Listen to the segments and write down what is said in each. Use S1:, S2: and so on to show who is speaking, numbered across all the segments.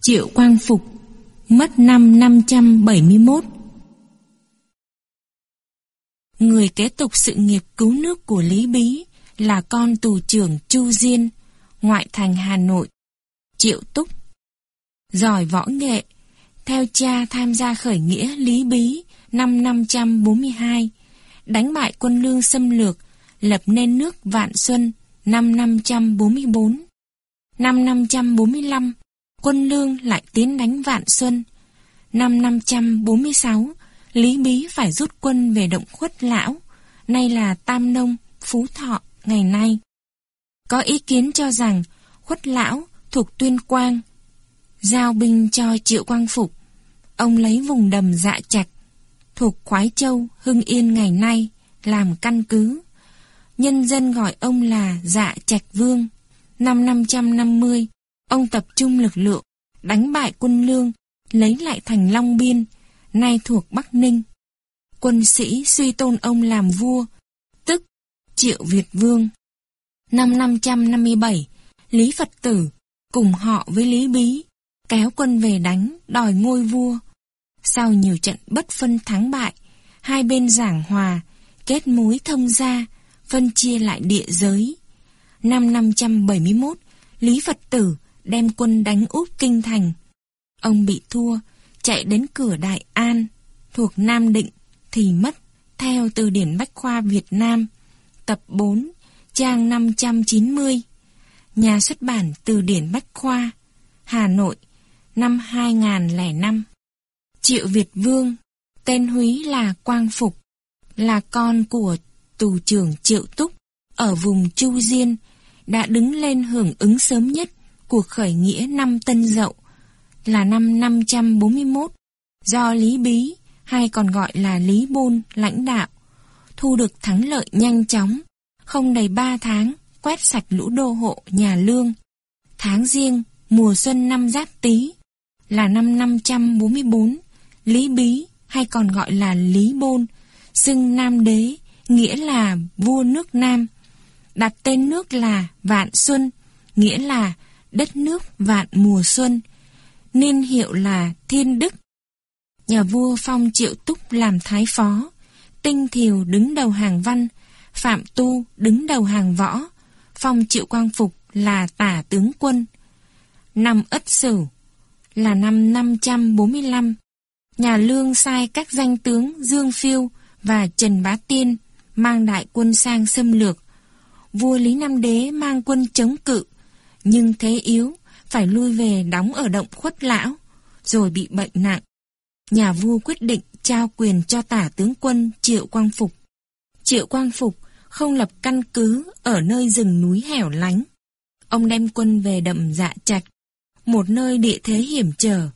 S1: Triệu Quang Phục Mất năm 571 Người kế tục sự nghiệp cứu nước của Lý Bí là con tù trưởng Chu Diên, ngoại thành Hà Nội, Triệu Túc. Giỏi võ nghệ, theo cha tham gia khởi nghĩa Lý Bí năm 542, đánh bại quân lương xâm lược, lập nên nước Vạn Xuân năm 544. Năm 545, quân lương lại tiến đánh Vạn Xuân. Năm 546, Lý Bí phải rút quân về động khuất lão, nay là Tam Nông, Phú Thọ, ngày nay. Có ý kiến cho rằng khuất lão thuộc Tuyên Quang, giao binh cho Triệu Quang Phục. Ông lấy vùng đầm dạ trạch, thuộc Khoái Châu, Hưng Yên ngày nay, làm căn cứ. Nhân dân gọi ông là dạ trạch vương. Năm 550, ông tập trung lực lượng, đánh bại quân lương, lấy lại thành Long Biên, nay thuộc Bắc Ninh. Quân sĩ suy tôn ông làm vua, tức Triệu Việt Vương. Năm 557, Lý Phật Tử cùng họ với Lý Bí kéo quân về đánh đòi ngôi vua. Sau nhiều trận bất phân thắng bại, hai bên giảng hòa, kết mối thông gia, phân chia lại địa giới. Năm 571, Lý Phật Tử đem quân đánh úp kinh thành. Ông bị thua, chạy đến cửa Đại An, thuộc Nam Định, thì mất, theo từ điển Bách Khoa Việt Nam, tập 4, trang 590, nhà xuất bản Từ điển Bách Khoa, Hà Nội, năm 2005. Triệu Việt Vương, tên Húy là Quang Phục, là con của tù trưởng Triệu Túc ở vùng Chu Diên, đã đứng lên hưởng ứng sớm nhất cuộc khởi nghĩa năm Tân Dậu là năm 541 do Lý Bí, hay còn gọi là Lý Bôn, lãnh đạo, thu được thắng lợi nhanh chóng, không đầy 3 tháng, quét sạch lũ đô hộ nhà Lương. Tháng riêng, mùa xuân năm Giáp Tý là năm 544 Lý Bí, hay còn gọi là Lý Bôn, xưng Nam Đế, nghĩa là vua nước Nam, đặt tên nước là Vạn Xuân, nghĩa là đất nước vạn mùa xuân, nên hiệu là Thiên Đức. Nhà vua phong Triệu Túc làm thái phó, Tinh Thiều đứng đầu hàng văn, Phạm Tu đứng đầu hàng võ, phong Triệu Quang Phục là tả tướng quân. Năm Ất Sửu là năm 545, nhà Lương sai các danh tướng Dương Phiêu và Trần Bá Tiên mang đại quân sang xâm lược. Vua Lý Nam Đế mang quân chống cự, nhưng thế yếu, phải lui về đóng ở động khuất lão, rồi bị bệnh nặng. Nhà vua quyết định trao quyền cho tả tướng quân Triệu Quang Phục. Triệu Quang Phục không lập căn cứ ở nơi rừng núi hẻo lánh. Ông đem quân về đậm dạ trạch, một nơi địa thế hiểm trở,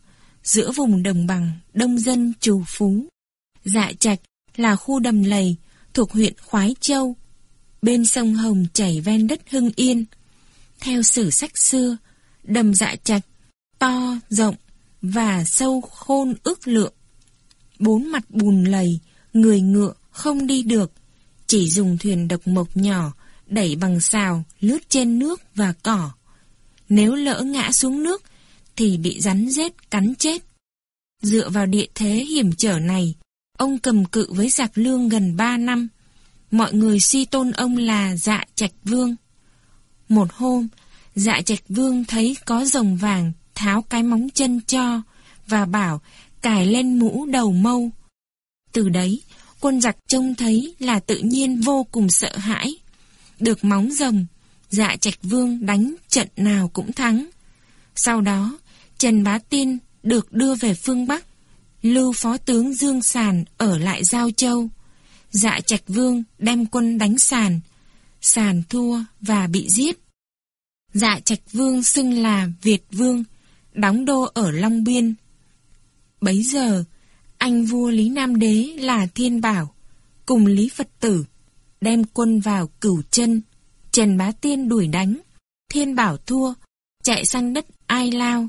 S1: giữa vùng đồng bằng đông dân trù phú. Dạ trạch là khu đầm lầy thuộc huyện Khoái Châu, bên sông Hồng chảy ven đất Hưng Yên. Theo sử sách xưa, đầm dạ trạch, to, rộng và sâu khôn ước lượng. Bốn mặt bùn lầy, người ngựa không đi được, chỉ dùng thuyền độc mộc nhỏ đẩy bằng xào lướt trên nước và cỏ. Nếu lỡ ngã xuống nước thì bị rắn rết cắn chết. Dựa vào địa thế hiểm trở này, ông cầm cự với giặc lương gần ba năm. Mọi người suy tôn ông là dạ trạch vương. Một hôm, dạ trạch vương thấy có rồng vàng tháo cái móng chân cho và bảo cài lên mũ đầu mâu. Từ đấy, quân giặc trông thấy là tự nhiên vô cùng sợ hãi. Được móng rồng, dạ trạch vương đánh trận nào cũng thắng. Sau đó, Trần Bá Tiên được đưa về phương Bắc, lưu phó tướng Dương Sàn ở lại Giao Châu. Dạ trạch vương đem quân đánh Sàn, Sàn thua và bị giết. Dạ Trạch Vương xưng là Việt Vương, đóng đô ở Long Biên. Bấy giờ, anh vua Lý Nam Đế là Thiên Bảo, cùng Lý Phật Tử, đem quân vào cửu chân. Trần Bá Tiên đuổi đánh, Thiên Bảo thua, chạy sang đất Ai Lao,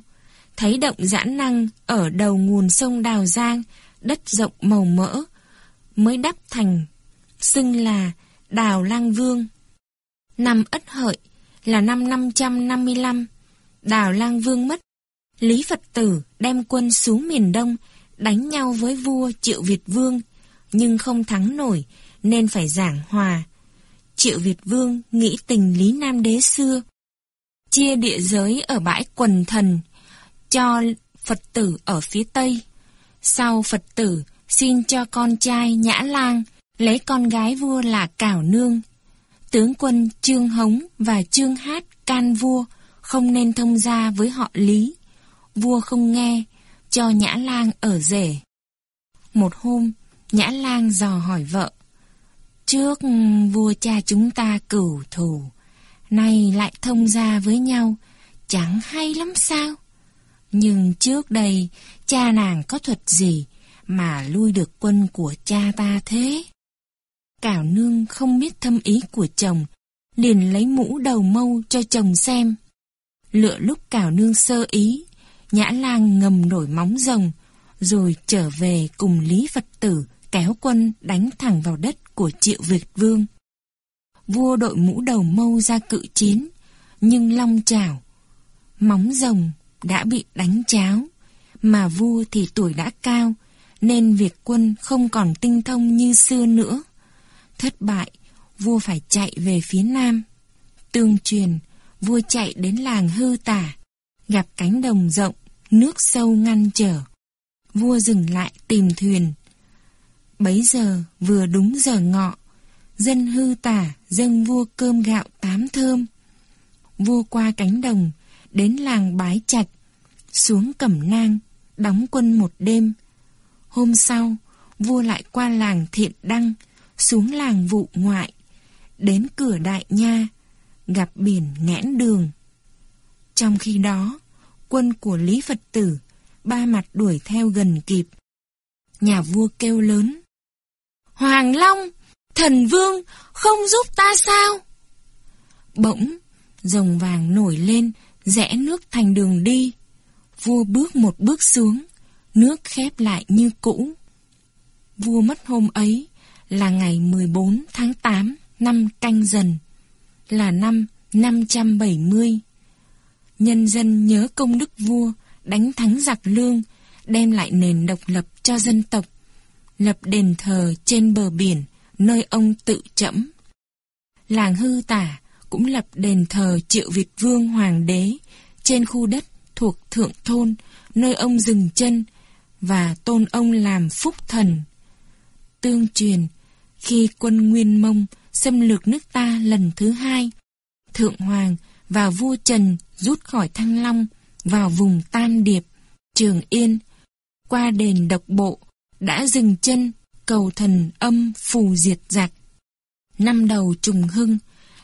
S1: thấy động giãn năng ở đầu nguồn sông Đào Giang, đất rộng màu mỡ, mới đắp thành, xưng là Đào Lang Vương. Năm Ất Hợi, là năm 555, Đào Lang Vương mất, Lý Phật tử đem quân xuống miền Đông, đánh nhau với vua Triệu Việt Vương, nhưng không thắng nổi, nên phải giảng hòa. Triệu Việt Vương nghĩ tình Lý Nam Đế xưa, chia địa giới ở bãi quần thần, cho Phật tử ở phía Tây. Sau Phật tử xin cho con trai Nhã Lang lấy con gái vua là Cảo Nương. Tướng quân Trương Hống và Trương Hát can vua không nên thông gia với họ Lý. Vua không nghe, cho Nhã Lang ở rể. Một hôm, Nhã Lang dò hỏi vợ. Trước vua cha chúng ta cửu thù, nay lại thông gia với nhau, chẳng hay lắm sao? Nhưng trước đây, cha nàng có thuật gì mà lui được quân của cha ta thế? Cảo nương không biết thâm ý của chồng, liền lấy mũ đầu mâu cho chồng xem. Lựa lúc cảo nương sơ ý, nhã lang ngầm nổi móng rồng, rồi trở về cùng Lý Phật tử kéo quân đánh thẳng vào đất của Triệu Việt Vương. Vua đội mũ đầu mâu ra cự chiến, nhưng long chảo, móng rồng đã bị đánh cháo, mà vua thì tuổi đã cao, nên việc quân không còn tinh thông như xưa nữa. Thất bại, vua phải chạy về phía nam. Tương truyền, vua chạy đến làng hư tả, gặp cánh đồng rộng, nước sâu ngăn trở. Vua dừng lại tìm thuyền. Bấy giờ vừa đúng giờ ngọ, dân hư tả dâng vua cơm gạo tám thơm. Vua qua cánh đồng, đến làng Bái Trạch, xuống Cẩm Nang, đóng quân một đêm. Hôm sau, vua lại qua làng Thiện Đăng, xuống làng Vụ Ngoại, đến cửa Đại Nha, gặp biển nghẽn đường. Trong khi đó, quân của Lý Phật Tử ba mặt đuổi theo gần kịp. Nhà vua kêu lớn. Hoàng Long, thần vương, không giúp ta sao? Bỗng, rồng vàng nổi lên, rẽ nước thành đường đi. Vua bước một bước xuống, nước khép lại như cũ. Vua mất hôm ấy là ngày 14 tháng 8 năm canh dần, là năm 570. Nhân dân nhớ công đức vua, đánh thắng giặc lương, đem lại nền độc lập cho dân tộc, lập đền thờ trên bờ biển, nơi ông tự chẫm. Làng Hư Tả cũng lập đền thờ Triệu Việt Vương Hoàng đế trên khu đất thuộc Thượng Thôn, nơi ông dừng chân, và tôn ông làm phúc thần. Tương truyền, khi quân Nguyên Mông xâm lược nước ta lần thứ hai, Thượng Hoàng và vua Trần rút khỏi Thăng Long vào vùng Tam Điệp, Trường Yên, qua đền độc bộ, đã dừng chân cầu thần âm phù diệt giặc. Năm đầu trùng hưng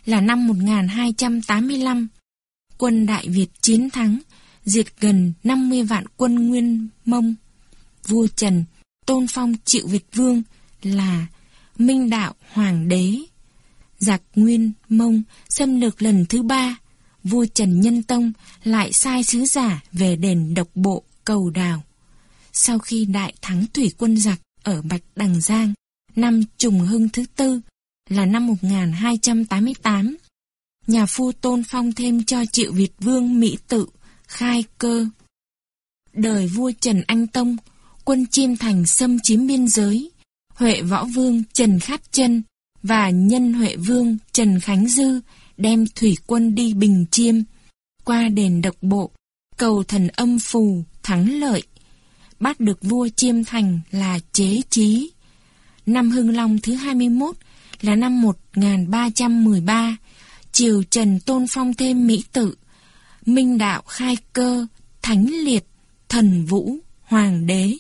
S1: là năm 1285, quân Đại Việt chiến thắng, diệt gần 50 vạn quân Nguyên Mông. Vua Trần tôn phong triệu Việt Vương là Minh Đạo Hoàng đế. Giặc Nguyên Mông xâm lược lần thứ ba, vua Trần Nhân Tông lại sai sứ giả về đền độc bộ cầu đào. Sau khi đại thắng thủy quân giặc ở Bạch Đằng Giang, năm trùng hưng thứ tư là năm 1288, nhà phu tôn phong thêm cho triệu Việt Vương Mỹ Tự khai cơ. Đời vua Trần Anh Tông, quân chiêm thành xâm chiếm biên giới, Huệ Võ Vương Trần Khát Chân và Nhân Huệ Vương Trần Khánh Dư đem thủy quân đi Bình Chiêm, qua đền độc bộ, cầu thần âm phù, thắng lợi. Bắt được vua Chiêm Thành là chế trí. Năm Hưng Long thứ 21 là năm 1313, triều Trần tôn phong thêm Mỹ Tự, Minh Đạo khai cơ, Thánh Liệt, Thần Vũ, Hoàng đế.